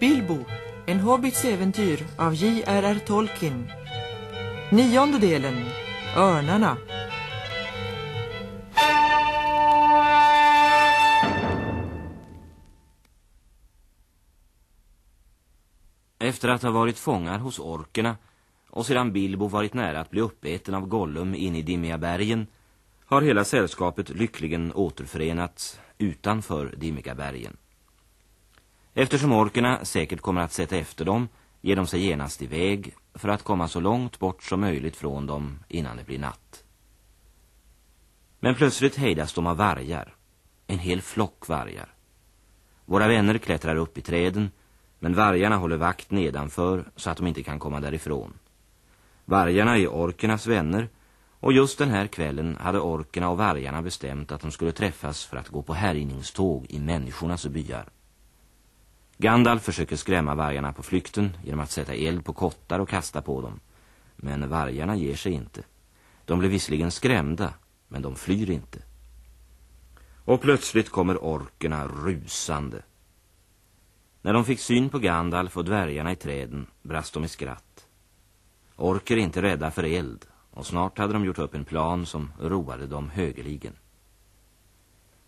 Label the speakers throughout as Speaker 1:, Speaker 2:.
Speaker 1: Bilbo, en hobbits äventyr av J.R.R. Tolkien. Nionde delen, Örnarna.
Speaker 2: Att ha varit fångar hos orkerna och sedan Bilbo varit nära att bli uppäten av Gollum in i dimmiga bergen har hela sällskapet lyckligen återförenats utanför dimmiga bergen. Eftersom orkerna säkert kommer att sätta efter dem ger de sig genast iväg för att komma så långt bort som möjligt från dem innan det blir natt. Men plötsligt hejdas de av vargar. En hel flock vargar. Våra vänner klättrar upp i träden men vargarna håller vakt nedanför så att de inte kan komma därifrån. Vargarna är orkernas vänner och just den här kvällen hade orkerna och vargarna bestämt att de skulle träffas för att gå på härjningståg i människornas byar. Gandalf försöker skrämma vargarna på flykten genom att sätta eld på kottar och kasta på dem. Men vargarna ger sig inte. De blir visserligen skrämda, men de flyr inte. Och plötsligt kommer orkerna rusande. När de fick syn på Gandalf och dvärgarna i träden brast de i skratt. Orker är inte rädda för eld och snart hade de gjort upp en plan som roade dem högeligen.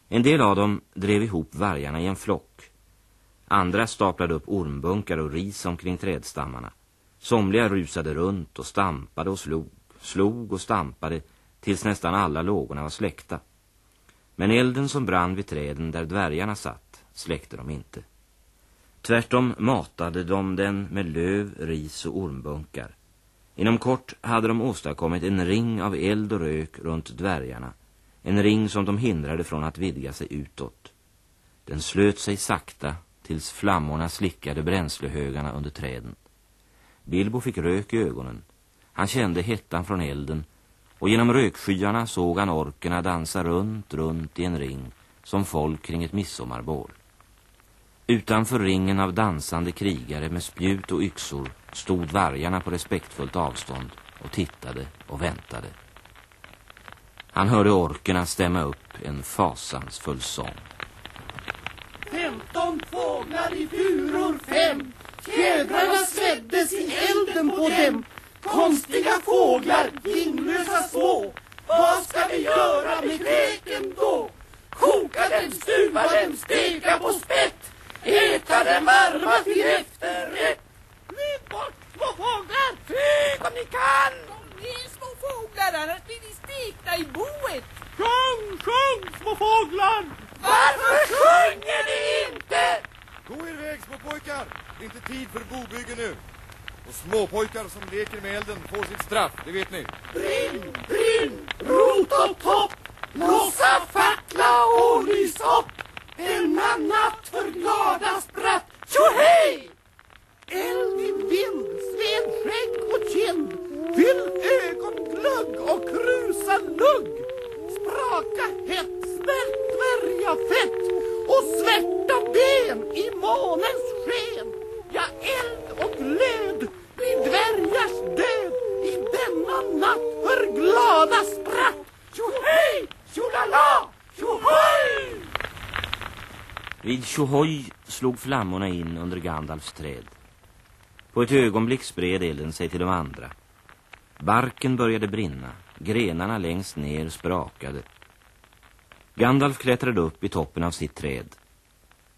Speaker 2: En del av dem drev ihop vargarna i en flock. Andra staplade upp ormbunkar och ris omkring trädstammarna. Somliga rusade runt och stampade och slog, slog och stampade tills nästan alla lågorna var släckta. Men elden som brann vid träden där dvärgarna satt släckte de inte. Tvärtom matade de den med löv, ris och ormbunkar. Inom kort hade de åstadkommit en ring av eld och rök runt dvärgarna. En ring som de hindrade från att vidga sig utåt. Den slöt sig sakta tills flammorna slickade bränslehögarna under träden. Bilbo fick rök i ögonen. Han kände hettan från elden och genom rökskyarna såg han orkerna dansa runt, runt i en ring som folk kring ett midsommarbål. Utanför ringen av dansande krigare med spjut och yxor stod vargarna på respektfullt avstånd och tittade och väntade. Han hörde orkerna stämma upp en fasansfull sång.
Speaker 3: Femton fåglar i furor fem Fjädrarna sveddes i elden på dem Konstiga fåglar, vinglösa små Vad ska vi göra med kräken då? Koka den, stuva den, steka på spett Äta den varma till efterrätt Flyg bort, små fåglar! Flyg om ni kan!
Speaker 4: Kom ner små fåglar, annars blir ni stekta i boet.
Speaker 3: Sjung, sjung, små fåglar! Varför sjunger ni inte?
Speaker 5: Gå er väg små pojkar. Det är inte tid för bobygge nu. Och småpojkar som leker med elden får sitt straff, det vet ni.
Speaker 3: Brinn, brinn, rot och topp Blossa fackla och lys upp denna natt för glada spratt Tjohej! Eld i vind, sved, skägg och kind Fyll ögonglugg och krusa lugg. Spraka hett, smält dvärgafett Och svärta ben i månens sken. Ja, eld och glöd blir dvärgars död I denna natt för glada spratt Tjohej, tjolala, tjohoj!
Speaker 2: Vid Tjohoj slog flammorna in under Gandalfs träd. På ett ögonblick spred elden sig till de andra. Barken började brinna, grenarna längst ner sprakade. Gandalf klättrade upp i toppen av sitt träd.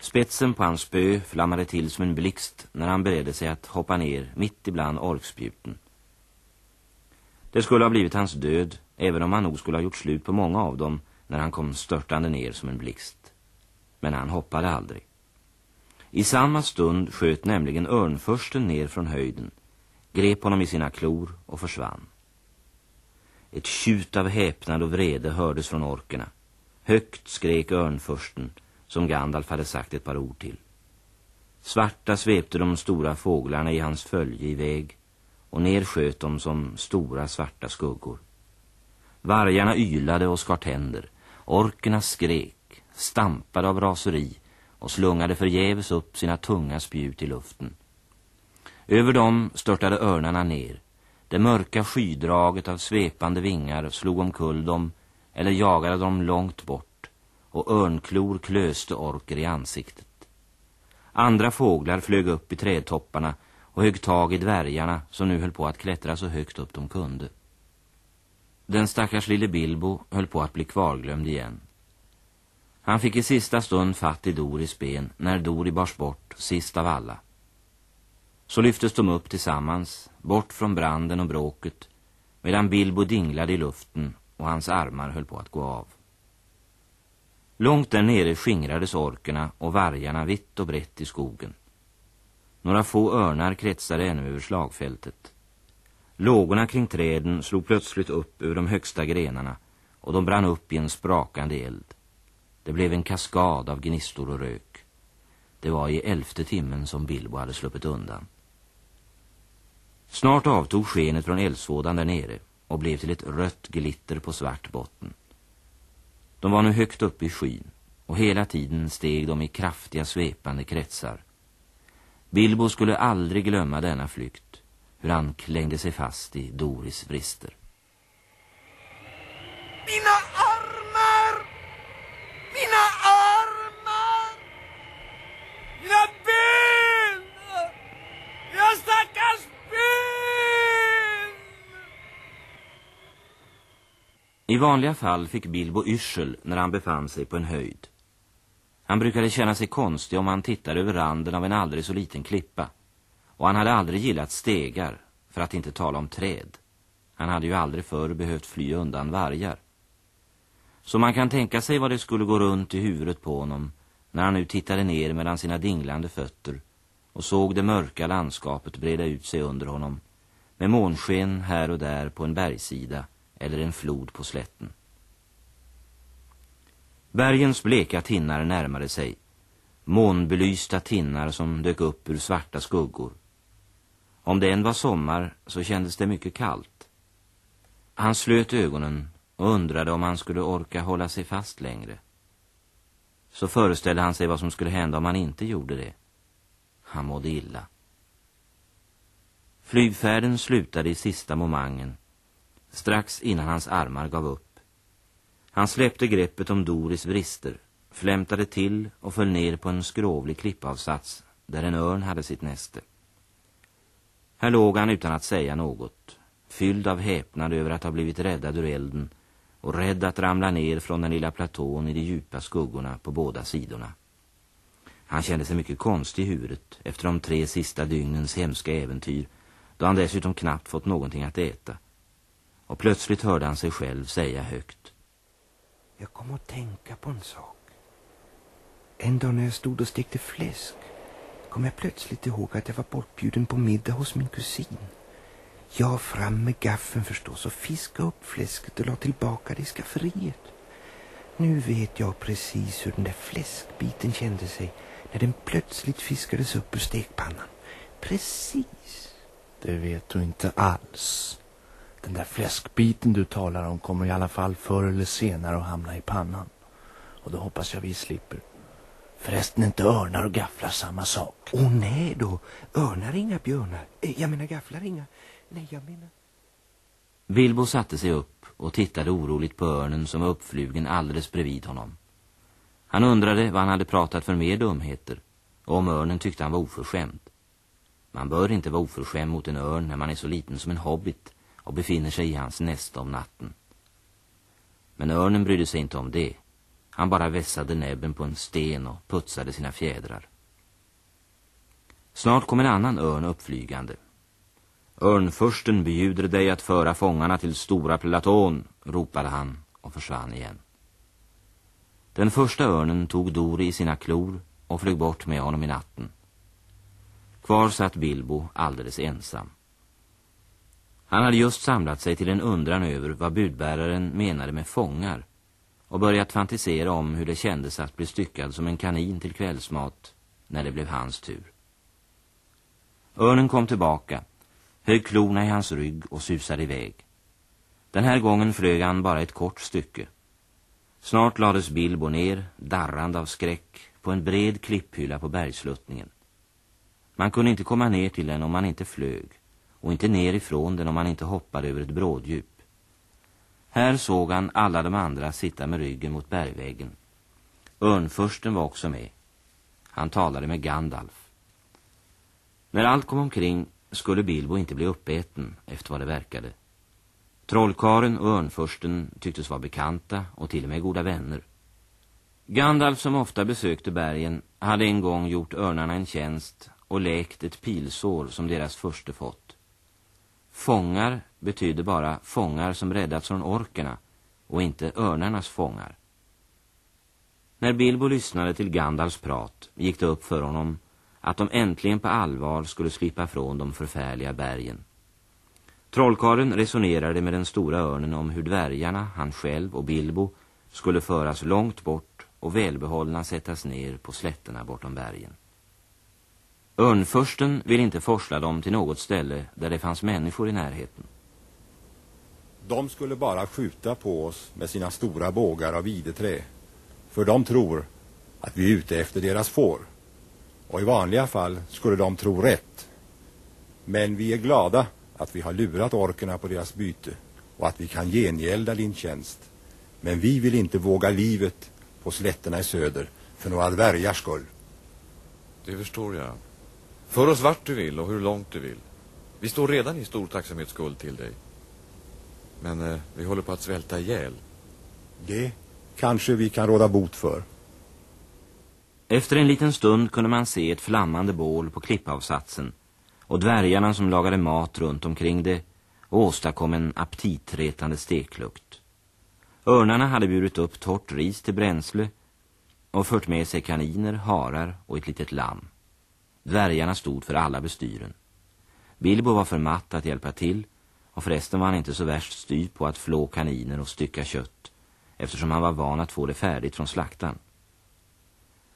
Speaker 2: Spetsen på hans spö flammade till som en blixt när han beredde sig att hoppa ner mitt ibland orkspjuten. Det skulle ha blivit hans död, även om han nog skulle ha gjort slut på många av dem när han kom störtande ner som en blixt. Men han hoppade aldrig. I samma stund sköt nämligen örnförsten ner från höjden, grep honom i sina klor och försvann. Ett tjut av häpnad och vrede hördes från orkerna. Högt skrek örnförsten, som Gandalf hade sagt ett par ord till. Svarta svepte de stora fåglarna i hans följe iväg och ner sköt de som stora svarta skuggor. Vargarna ylade och skar tänder, orkerna skrek, stampade av raseri och slungade förgäves upp sina tunga spjut i luften. Över dem störtade örnarna ner. Det mörka skydraget av svepande vingar slog omkull dem eller jagade dem långt bort och örnklor klöste orker i ansiktet. Andra fåglar flög upp i trädtopparna och högg tag i dvärgarna som nu höll på att klättra så högt upp de kunde. Den stackars lille Bilbo höll på att bli kvarglömd igen. Han fick i sista stund fatt i Doris ben när Dori bars bort sist av alla. Så lyftes de upp tillsammans, bort från branden och bråket, medan Bilbo dinglade i luften och hans armar höll på att gå av. Långt där nere skingrades orkerna och vargarna vitt och brett i skogen. Några få örnar kretsade ännu över slagfältet. Lågorna kring träden slog plötsligt upp ur de högsta grenarna och de brann upp i en sprakande eld. Det blev en kaskad av gnistor och rök. Det var i elfte timmen som Bilbo hade sluppit undan. Snart avtog skenet från eldsvådan där nere och blev till ett rött glitter på svart botten. De var nu högt uppe i skyn och hela tiden steg de i kraftiga svepande kretsar. Bilbo skulle aldrig glömma denna flykt, hur han klängde sig fast i Doris vrister.
Speaker 3: Mina armar! Mina armar!
Speaker 4: Mina ben! Mina stackars ben!
Speaker 2: I vanliga fall fick Bilbo yrsel när han befann sig på en höjd. Han brukade känna sig konstig om han tittade över randen av en aldrig så liten klippa. Och han hade aldrig gillat stegar, för att inte tala om träd. Han hade ju aldrig förr behövt fly undan vargar. Så man kan tänka sig vad det skulle gå runt i huvudet på honom när han nu tittade ner mellan sina dinglande fötter och såg det mörka landskapet breda ut sig under honom med månsken här och där på en bergsida eller en flod på slätten. Bergens bleka tinnar närmade sig. Månbelysta tinnar som dök upp ur svarta skuggor. Om det än var sommar så kändes det mycket kallt. Han slöt ögonen och undrade om han skulle orka hålla sig fast längre. Så föreställde han sig vad som skulle hända om han inte gjorde det. Han mådde illa. Flygfärden slutade i sista momangen, strax innan hans armar gav upp. Han släppte greppet om Doris vrister, flämtade till och föll ner på en skrovlig klippavsats där en örn hade sitt näste. Här låg han utan att säga något, fylld av häpnad över att ha blivit räddad ur elden och rädd att ramla ner från den lilla platån i de djupa skuggorna på båda sidorna. Han kände sig mycket konstig i huvudet efter de tre sista dygnens hemska äventyr då han dessutom knappt fått någonting att äta. Och plötsligt hörde han sig själv säga högt.
Speaker 6: Jag kom att tänka på en sak. En dag när jag stod och stekte fläsk kom jag plötsligt ihåg att jag var bortbjuden på middag hos min kusin. Jag fram med gaffeln förstås och fiska upp fläsket och la tillbaka det i skafferiet. Nu vet jag precis hur den där fläskbiten kände sig när den plötsligt fiskades upp ur stekpannan. Precis.
Speaker 7: Det vet du inte alls. Den där fläskbiten du talar om kommer i alla fall förr eller senare att hamna i pannan. Och då hoppas jag vi slipper. Förresten inte örnar och gafflar samma sak.
Speaker 6: Åh nej då, örnar är inga björnar. Eh, Jag menar gafflar inga. Nej, jag menar...
Speaker 2: Bilbo satte sig upp och tittade oroligt på örnen som var uppflugen alldeles bredvid honom. Han undrade vad han hade pratat för mer dumheter och om örnen tyckte han var oförskämd. Man bör inte vara oförskämd mot en örn när man är så liten som en hobbit och befinner sig i hans näste om natten. Men örnen brydde sig inte om det. Han bara vässade näbben på en sten och putsade sina fjädrar. Snart kom en annan örn uppflygande. Örnförsten bjuder dig att föra fångarna till stora platån, ropade han och försvann igen. Den första örnen tog Dori i sina klor och flög bort med honom i natten. Kvar satt Bilbo alldeles ensam. Han hade just samlat sig till en undran över vad budbäraren menade med fångar och börjat fantisera om hur det kändes att bli styckad som en kanin till kvällsmat när det blev hans tur. Örnen kom tillbaka, högg klorna i hans rygg och susade iväg. Den här gången flög han bara ett kort stycke. Snart lades Bilbo ner, darrande av skräck, på en bred klipphylla på bergsluttningen. Man kunde inte komma ner till den om man inte flög och inte ner ifrån den om man inte hoppade över ett bråddjup. Här såg han alla de andra sitta med ryggen mot bergväggen. Örnförsten var också med. Han talade med Gandalf. När allt kom omkring skulle Bilbo inte bli uppäten efter vad det verkade. Trollkaren och örnförsten tycktes vara bekanta och till och med goda vänner. Gandalf som ofta besökte bergen hade en gång gjort örnarna en tjänst och läkt ett pilsår som deras förste fått. Fångar betydde bara fångar som räddats från orkerna och inte örnarnas fångar. När Bilbo lyssnade till Gandalfs prat gick det upp för honom att de äntligen på allvar skulle slippa från de förfärliga bergen. Trollkaren resonerade med den stora örnen om hur dvärgarna, han själv och Bilbo skulle föras långt bort och välbehållna sättas ner på slätterna bortom bergen. Örnförsten vill inte forsla dem till något ställe där det fanns människor i närheten.
Speaker 5: De skulle bara skjuta på oss med sina stora bågar av videträ. För de tror att vi är ute efter deras får. Och i vanliga fall skulle de tro rätt. Men vi är glada att vi har lurat orkerna på deras byte och att vi kan gengälda din tjänst. Men vi vill inte våga livet på slätterna i söder för några dvärgars skull.
Speaker 8: Det förstår jag. För oss vart du vill och hur långt du vill. Vi står redan i stor tacksamhetsskuld till dig. Men eh, vi håller på att svälta ihjäl.
Speaker 5: Det kanske vi kan råda bot för.
Speaker 2: Efter en liten stund kunde man se ett flammande bål på klippavsatsen och dvärgarna som lagade mat runt omkring det och åstadkom en aptitretande steklukt. Örnarna hade burit upp torrt ris till bränsle och fört med sig kaniner, harar och ett litet lamm. Dvärgarna stod för alla bestyren. Bilbo var för matt att hjälpa till och förresten var han inte så värst styr på att flå kaniner och stycka kött eftersom han var van att få det färdigt från slaktan.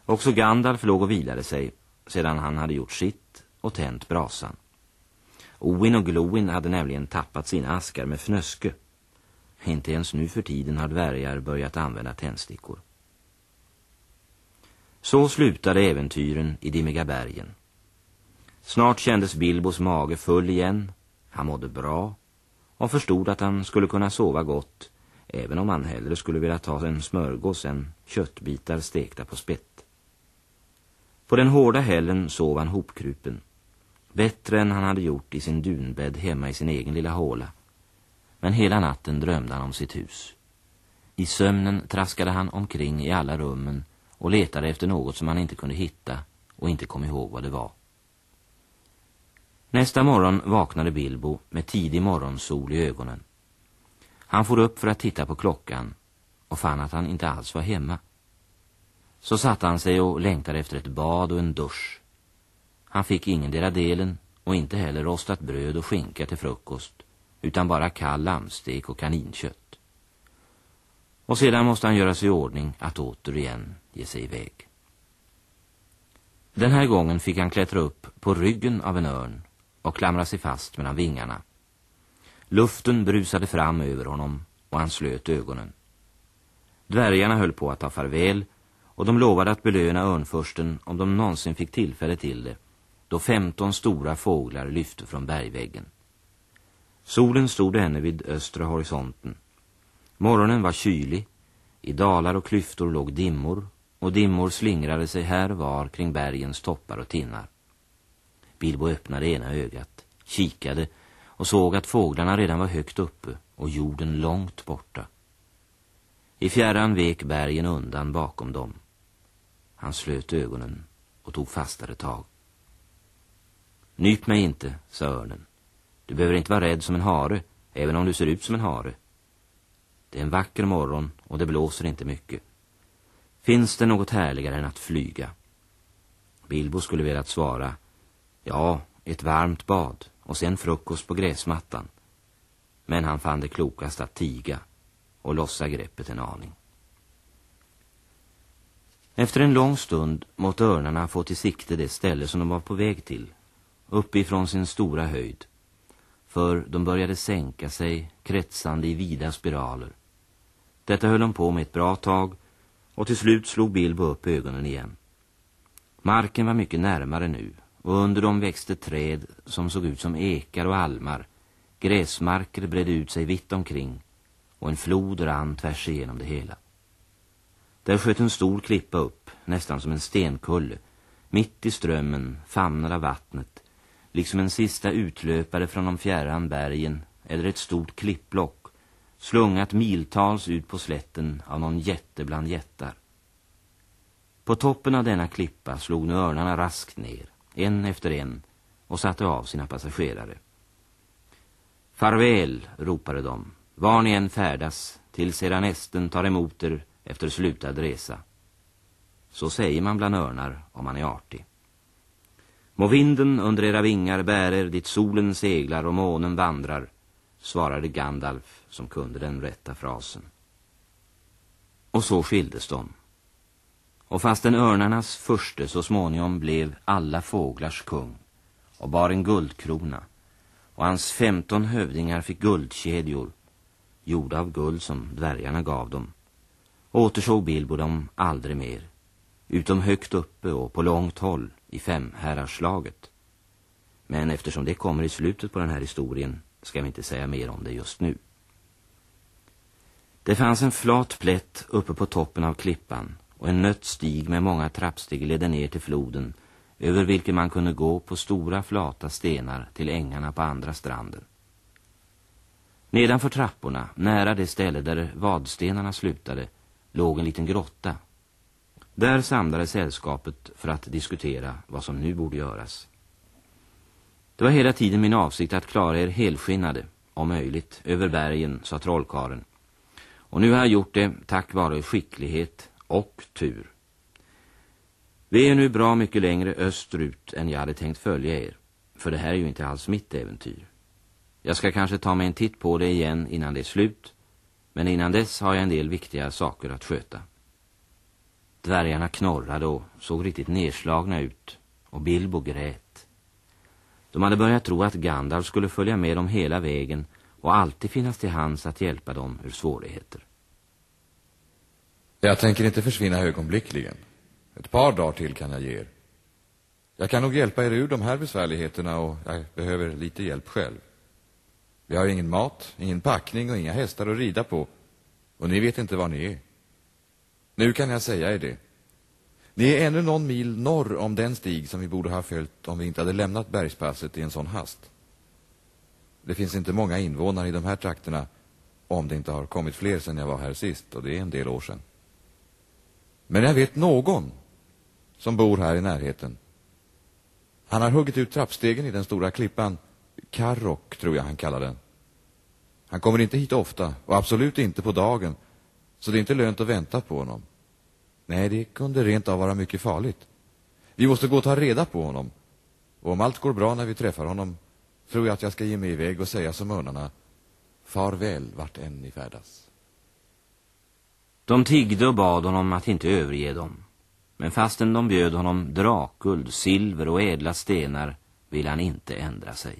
Speaker 2: Också Gandalf låg och vilade sig sedan han hade gjort sitt och tänt brasan. Oin och Glowin hade nämligen tappat sina askar med fnöske. Inte ens nu för tiden har dvärgar börjat använda tändstickor. Så slutade äventyren i Dimmiga bergen. Snart kändes Bilbos mage full igen, han mådde bra och förstod att han skulle kunna sova gott även om han hellre skulle vilja ta en smörgås än köttbitar stekta på spett. På den hårda hällen sov han hopkrupen, bättre än han hade gjort i sin dunbädd hemma i sin egen lilla håla. Men hela natten drömde han om sitt hus. I sömnen traskade han omkring i alla rummen och letade efter något som han inte kunde hitta och inte kom ihåg vad det var. Nästa morgon vaknade Bilbo med tidig morgonsol i ögonen. Han for upp för att titta på klockan och fann att han inte alls var hemma. Så satte han sig och längtade efter ett bad och en dusch. Han fick ingen dera delen och inte heller rostat bröd och skinka till frukost utan bara kall lammstek och kaninkött. Och sedan måste han göra sig i ordning att återigen ge sig iväg. Den här gången fick han klättra upp på ryggen av en örn och klamrade sig fast mellan vingarna. Luften brusade fram över honom och han slöt ögonen. Dvärgarna höll på att ta farväl och de lovade att belöna örnförsten om de någonsin fick tillfälle till det då femton stora fåglar lyfte från bergväggen. Solen stod ännu vid östra horisonten. Morgonen var kylig, i dalar och klyftor låg dimmor och dimmor slingrade sig här var kring bergens toppar och tinnar. Bilbo öppnade ena ögat, kikade och såg att fåglarna redan var högt uppe och jorden långt borta. I fjärran vek bergen undan bakom dem. Han slöt ögonen och tog fastare tag. Nyp mig inte, sa örnen. Du behöver inte vara rädd som en hare, även om du ser ut som en hare. Det är en vacker morgon och det blåser inte mycket. Finns det något härligare än att flyga? Bilbo skulle velat svara, ja, ett varmt bad och sen frukost på gräsmattan. Men han fann det klokast att tiga och lossa greppet en aning. Efter en lång stund måtte örnarna få till sikte det ställe som de var på väg till, uppifrån sin stora höjd. För de började sänka sig, kretsande i vida spiraler. Detta höll de på med ett bra tag och till slut slog Bilbo upp ögonen igen. Marken var mycket närmare nu och under dem växte träd som såg ut som ekar och almar. Gräsmarker bredde ut sig vitt omkring och en flod rann tvärs igenom det hela. Där sköt en stor klippa upp, nästan som en stenkulle, mitt i strömmen, famnad av vattnet, liksom en sista utlöpare från de fjärran bergen eller ett stort klippblock, slungat miltals ut på slätten av någon jätte bland jättar. På toppen av denna klippa slog nu örnarna raskt ner, en efter en, och satte av sina passagerare. Farväl, ropade de, var ni än färdas, tills era nästen tar emot er efter slutad resa. Så säger man bland örnar om man är artig. Må vinden under era vingar bära er dit solen seglar och månen vandrar, svarade Gandalf som kunde den rätta frasen. Och så skildes de. Och fastän örnarnas förste så småningom blev alla fåglars kung och bar en guldkrona och hans femton hövdingar fick guldkedjor gjorda av guld som dvärgarna gav dem återsåg Bilbo dem aldrig mer utom högt uppe och på långt håll i femherrarslaget. Men eftersom det kommer i slutet på den här historien ska vi inte säga mer om det just nu. Det fanns en flat plätt uppe på toppen av klippan och en nött stig med många trappsteg ledde ner till floden över vilken man kunde gå på stora flata stenar till ängarna på andra stranden. Nedanför trapporna, nära det ställe där vadstenarna slutade, låg en liten grotta. Där samlades sällskapet för att diskutera vad som nu borde göras. Det var hela tiden min avsikt att klara er helskinnade, om möjligt, över bergen, sa trollkaren. Och nu har jag gjort det tack vare skicklighet och tur. Vi är nu bra mycket längre österut än jag hade tänkt följa er, för det här är ju inte alls mitt äventyr. Jag ska kanske ta mig en titt på det igen innan det är slut, men innan dess har jag en del viktiga saker att sköta. Dvärgarna knorrade och såg riktigt nedslagna ut, och Bilbo grät. De hade börjat tro att Gandalf skulle följa med dem hela vägen och alltid finnas till hands att hjälpa dem ur svårigheter.
Speaker 8: Jag tänker inte försvinna ögonblickligen. Ett par dagar till kan jag ge er. Jag kan nog hjälpa er ur de här besvärligheterna och jag behöver lite hjälp själv. Vi har ingen mat, ingen packning och inga hästar att rida på. Och ni vet inte var ni är. Nu kan jag säga er det. Ni är ännu någon mil norr om den stig som vi borde ha följt om vi inte hade lämnat bergspasset i en sån hast. Det finns inte många invånare i de här trakterna om det inte har kommit fler sedan jag var här sist och det är en del år sedan. Men jag vet någon som bor här i närheten. Han har huggit ut trappstegen i den stora klippan. Karrock, tror jag han kallar den. Han kommer inte hit ofta och absolut inte på dagen. Så det är inte lönt att vänta på honom. Nej, det kunde rent av vara mycket farligt. Vi måste gå och ta reda på honom. Och om allt går bra när vi träffar honom tror jag att jag ska ge mig iväg och säga som örnarna. Farväl vart än ni färdas.
Speaker 2: De tiggde och bad honom att inte överge dem. Men fastän de bjöd honom drakguld, silver och ädla stenar ville han inte ändra sig.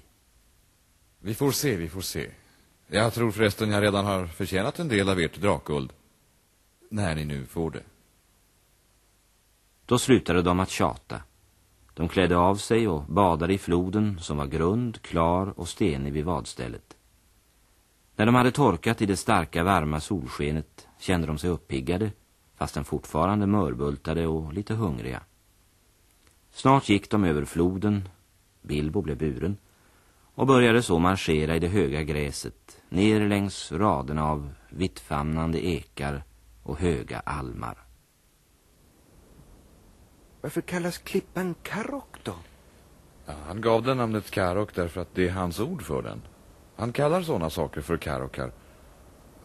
Speaker 8: Vi får se, vi får se. Jag tror förresten jag redan har förtjänat en del av ert drakguld. När ni nu får det.
Speaker 2: Då slutade de att tjata. De klädde av sig och badade i floden som var grund, klar och stenig vid vadstället. När de hade torkat i det starka varma solskenet kände de sig uppiggade fastän fortfarande mörbultade och lite hungriga. Snart gick de över floden, Bilbo blev buren, och började så marschera i det höga gräset, ner längs raderna av vittfamnande ekar och höga almar.
Speaker 6: Varför kallas klippan Karok då?
Speaker 8: Ja, han gav den namnet Karok därför att det är hans ord för den. Han kallar sådana saker för Karokar.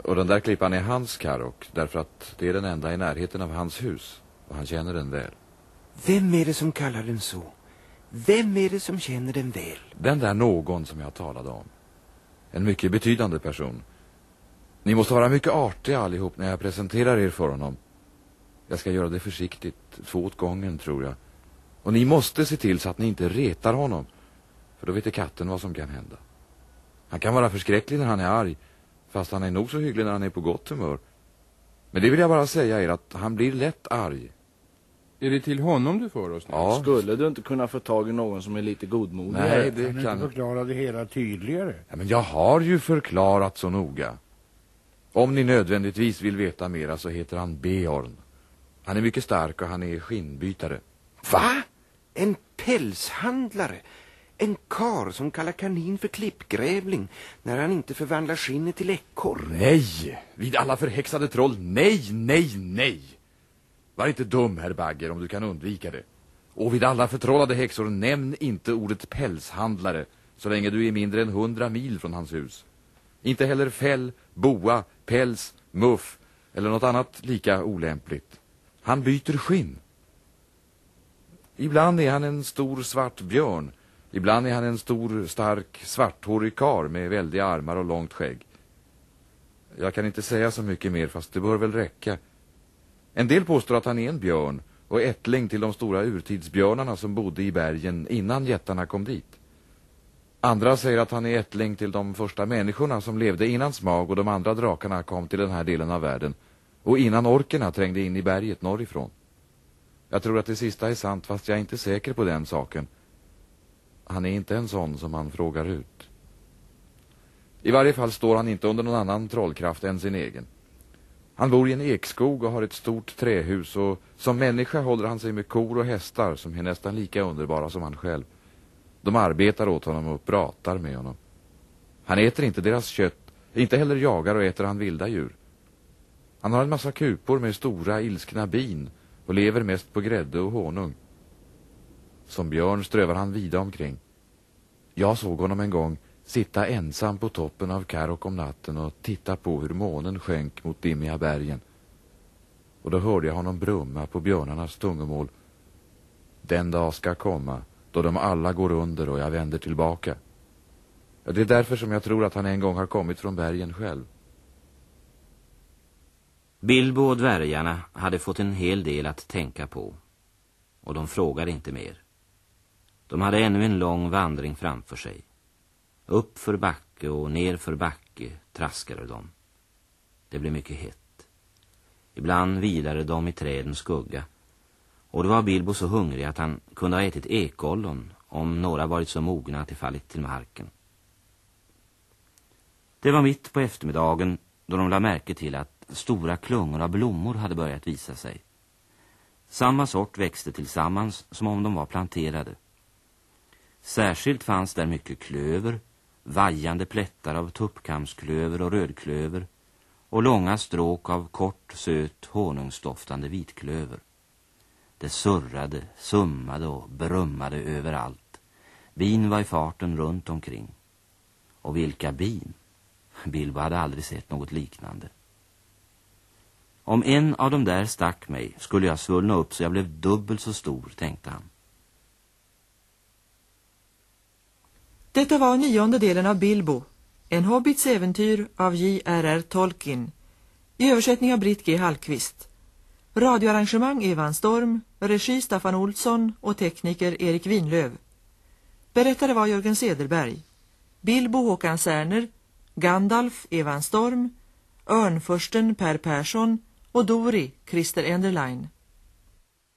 Speaker 8: Och den där klippan är hans Karok därför att det är den enda i närheten av hans hus. Och han känner den väl.
Speaker 6: Vem är det som kallar den så? Vem är det som känner den väl?
Speaker 8: Den där någon som jag talade om. En mycket betydande person. Ni måste vara mycket artiga allihop när jag presenterar er för honom. Jag ska göra det försiktigt, två åt gången tror jag. Och ni måste se till så att ni inte retar honom. För då vet katten vad som kan hända. Han kan vara förskräcklig när han är arg. Fast han är nog så hygglig när han är på gott humör. Men det vill jag bara säga er att han blir lätt arg.
Speaker 9: Är det till honom du för oss nu?
Speaker 8: Ja.
Speaker 7: Skulle du inte kunna få tag i någon som är lite godmodig?
Speaker 8: Nej, det
Speaker 10: Kan
Speaker 8: kan...
Speaker 10: inte förklara det hela tydligare?
Speaker 8: Ja, men jag har ju förklarat så noga. Om ni nödvändigtvis vill veta mera så heter han Beorn. Han är mycket stark och han är skinnbytare.
Speaker 6: Va? En pälshandlare. En kar som kallar kanin för klippgrävling när han inte förvandlar skinnet till ekorre.
Speaker 8: Nej, vid alla förhäxade troll, nej, nej, nej. Var inte dum, herr Bagger, om du kan undvika det. Och vid alla förtrollade häxor, nämn inte ordet pälshandlare så länge du är mindre än hundra mil från hans hus. Inte heller fäll, boa, päls, muff eller något annat lika olämpligt. Han byter skinn. Ibland är han en stor svart björn. Ibland är han en stor, stark, svarthårig kar med väldiga armar och långt skägg. Jag kan inte säga så mycket mer fast det bör väl räcka. En del påstår att han är en björn och ättling till de stora urtidsbjörnarna som bodde i bergen innan jättarna kom dit. Andra säger att han är ättling till de första människorna som levde innan Smag och de andra drakarna kom till den här delen av världen och innan orkerna trängde in i berget norrifrån. Jag tror att det sista är sant fast jag är inte säker på den saken. Han är inte en sån som man frågar ut. I varje fall står han inte under någon annan trollkraft än sin egen. Han bor i en ekskog och har ett stort trähus och som människa håller han sig med kor och hästar som är nästan lika underbara som han själv. De arbetar åt honom och pratar med honom. Han äter inte deras kött, inte heller jagar och äter han vilda djur. Han har en massa kupor med stora ilskna bin och lever mest på grädde och honung. Som björn strövar han vida omkring. Jag såg honom en gång sitta ensam på toppen av Karok om natten och titta på hur månen sjönk mot dimmiga bergen. Och då hörde jag honom brumma på björnarnas tungomål. Den dag ska komma då de alla går under och jag vänder tillbaka. Det är därför som jag tror att han en gång har kommit från bergen själv.
Speaker 2: Bilbo och dvärgarna hade fått en hel del att tänka på. Och de frågade inte mer. De hade ännu en lång vandring framför sig. Upp för backe och ner för backe traskade de. Det blev mycket hett. Ibland vilade de i trädens skugga. Och det var Bilbo så hungrig att han kunde ha ätit ekollon om några varit så mogna att det fallit till marken. Det var mitt på eftermiddagen då de la märke till att stora klungor av blommor hade börjat visa sig. Samma sort växte tillsammans som om de var planterade. Särskilt fanns där mycket klöver, vajande plättar av tuppkamsklöver och rödklöver och långa stråk av kort, söt, honungsdoftande vitklöver. Det surrade, summade och brummade överallt. Bin var i farten runt omkring. Och vilka bin! Bilbo hade aldrig sett något liknande. Om en av dem där stack mig skulle jag svullna upp så jag blev dubbelt så stor, tänkte han.
Speaker 1: Detta var nionde delen av Bilbo, en hobbits äventyr av J.R.R. Tolkien, i översättning av Britt G. Hallqvist. Radioarrangemang Evan Storm, regi Staffan Olsson och tekniker Erik Winlöv. Berättare var Jörgen Sederberg. Bilbo Håkan Särner, Gandalf Evan Storm, Örnförsten Per Persson och Dori Christer Enderlein.